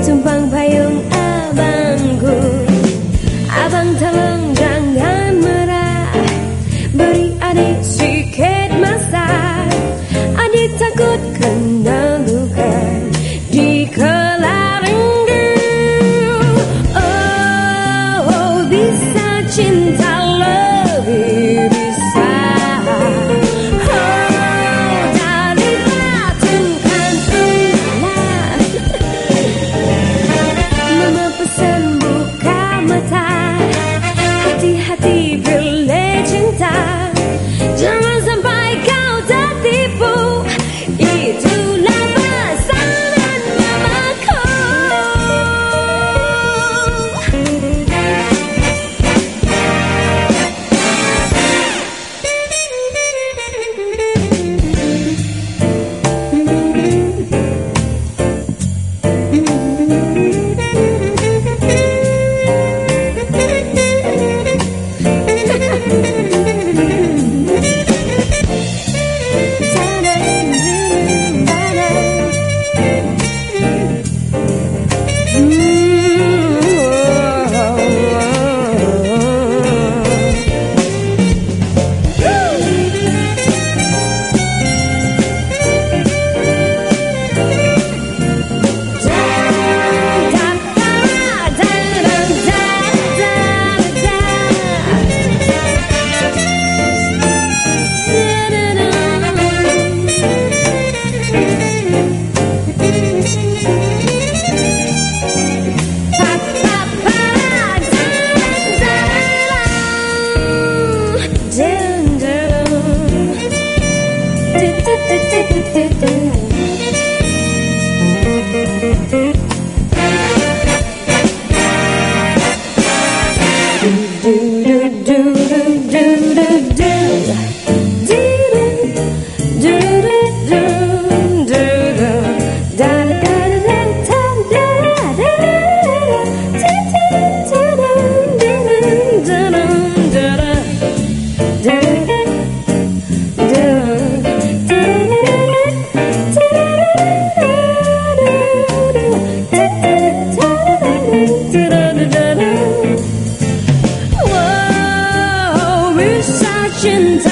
总帮派。هاتي هاتي Tell do do do do do do. 现在